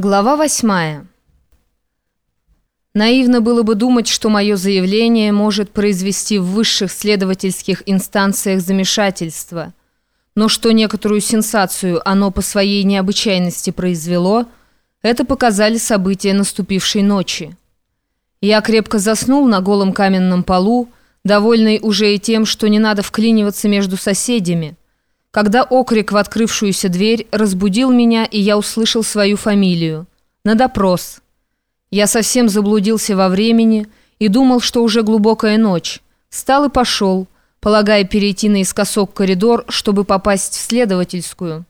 Глава восьмая. Наивно было бы думать, что мое заявление может произвести в высших следовательских инстанциях замешательство. Но что некоторую сенсацию оно по своей необычайности произвело, это показали события наступившей ночи. Я крепко заснул на голом каменном полу, довольный уже и тем, что не надо вклиниваться между соседями – когда окрик в открывшуюся дверь разбудил меня, и я услышал свою фамилию. На допрос. Я совсем заблудился во времени и думал, что уже глубокая ночь. Встал и пошел, полагая перейти наискосок коридор, чтобы попасть в следовательскую.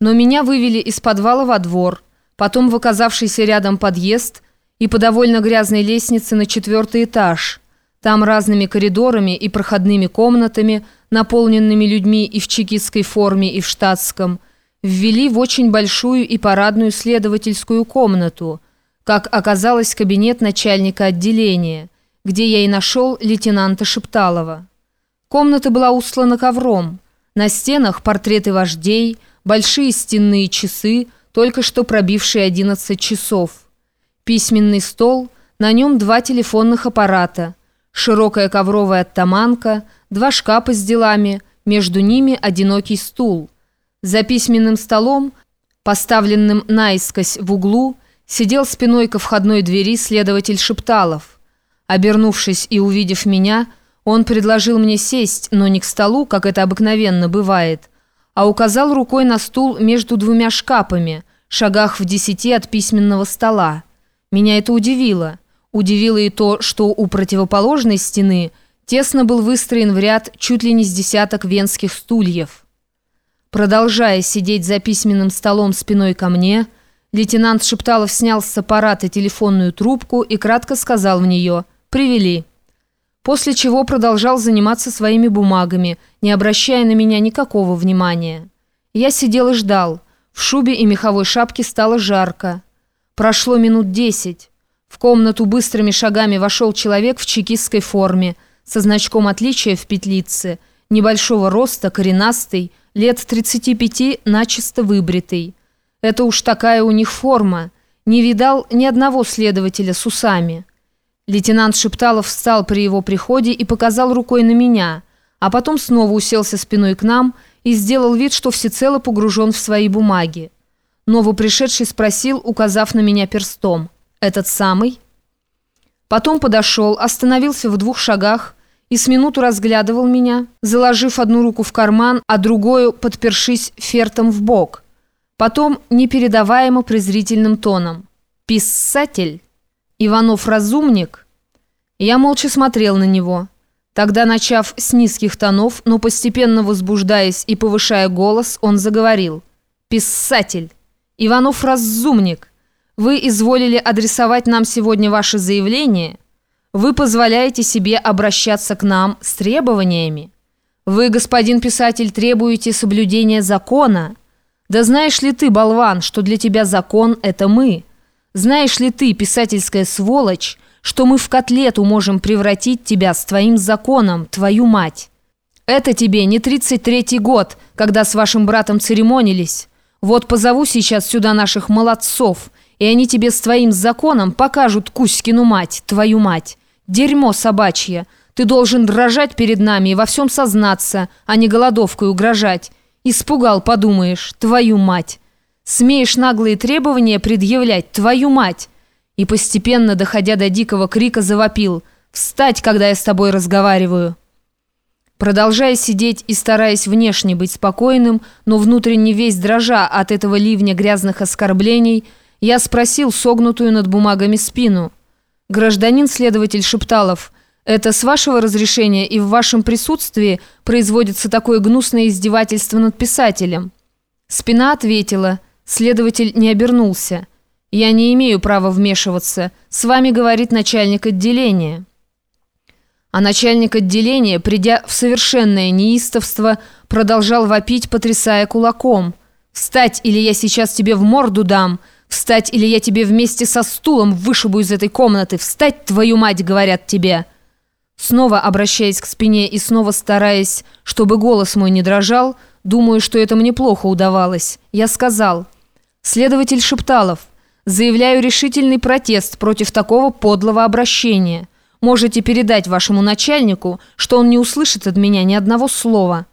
Но меня вывели из подвала во двор, потом в оказавшийся рядом подъезд и по довольно грязной лестнице на четвертый этаж – там разными коридорами и проходными комнатами, наполненными людьми и в чекистской форме, и в штатском, ввели в очень большую и парадную следовательскую комнату, как оказалось кабинет начальника отделения, где я и нашел лейтенанта Шепталова. Комната была устлана ковром, на стенах портреты вождей, большие стенные часы, только что пробившие 11 часов. Письменный стол, на нем два телефонных аппарата – широкая ковровая оттаманка, два шкафа с делами, между ними одинокий стул. За письменным столом, поставленным наискось в углу, сидел спиной ко входной двери следователь Шепталов. Обернувшись и увидев меня, он предложил мне сесть, но не к столу, как это обыкновенно бывает, а указал рукой на стул между двумя шкафами, шагах в десяти от письменного стола. Меня это удивило. Удивило и то, что у противоположной стены тесно был выстроен в ряд чуть ли не с десяток венских стульев. Продолжая сидеть за письменным столом спиной ко мне, лейтенант Шепталов снял с аппарата телефонную трубку и кратко сказал в нее «Привели». После чего продолжал заниматься своими бумагами, не обращая на меня никакого внимания. Я сидел и ждал. В шубе и меховой шапке стало жарко. Прошло минут десять. В комнату быстрыми шагами вошел человек в чекистской форме, со значком отличия в петлице, небольшого роста, коренастый, лет 35, начисто выбритый. Это уж такая у них форма. Не видал ни одного следователя с усами. Лейтенант Шепталов встал при его приходе и показал рукой на меня, а потом снова уселся спиной к нам и сделал вид, что всецело погружен в свои бумаги. Новопришедший спросил, указав на меня перстом – этот самый. Потом подошел, остановился в двух шагах и с минуту разглядывал меня, заложив одну руку в карман, а другую подпершись фертом в бок. Потом непередаваемо презрительным тоном. «Писатель? Иванов разумник?» Я молча смотрел на него. Тогда, начав с низких тонов, но постепенно возбуждаясь и повышая голос, он заговорил. «Писатель! Иванов разумник!» Вы изволили адресовать нам сегодня ваше заявление. Вы позволяете себе обращаться к нам с требованиями. Вы, господин писатель, требуете соблюдения закона. Да знаешь ли ты, болван, что для тебя закон – это мы? Знаешь ли ты, писательская сволочь, что мы в котлету можем превратить тебя с твоим законом, твою мать? Это тебе не 33-й год, когда с вашим братом церемонились. Вот позову сейчас сюда наших молодцов – и они тебе с твоим законом покажут Кузькину мать, твою мать. Дерьмо собачье. Ты должен дрожать перед нами и во всем сознаться, а не голодовкой угрожать. Испугал, подумаешь, твою мать. Смеешь наглые требования предъявлять, твою мать. И постепенно, доходя до дикого крика, завопил. «Встать, когда я с тобой разговариваю!» Продолжая сидеть и стараясь внешне быть спокойным, но внутренне весь дрожа от этого ливня грязных оскорблений, я спросил согнутую над бумагами спину. «Гражданин-следователь Шепталов, это с вашего разрешения и в вашем присутствии производится такое гнусное издевательство над писателем?» Спина ответила. Следователь не обернулся. «Я не имею права вмешиваться. С вами говорит начальник отделения». А начальник отделения, придя в совершенное неистовство, продолжал вопить, потрясая кулаком. «Встать, или я сейчас тебе в морду дам!» Встать, или я тебе вместе со стулом вышибу из этой комнаты. Встать, твою мать, говорят тебе!» Снова обращаясь к спине и снова стараясь, чтобы голос мой не дрожал, думаю, что это мне плохо удавалось, я сказал, Следователь Шепталов, заявляю решительный протест против такого подлого обращения. Можете передать вашему начальнику, что он не услышит от меня ни одного слова.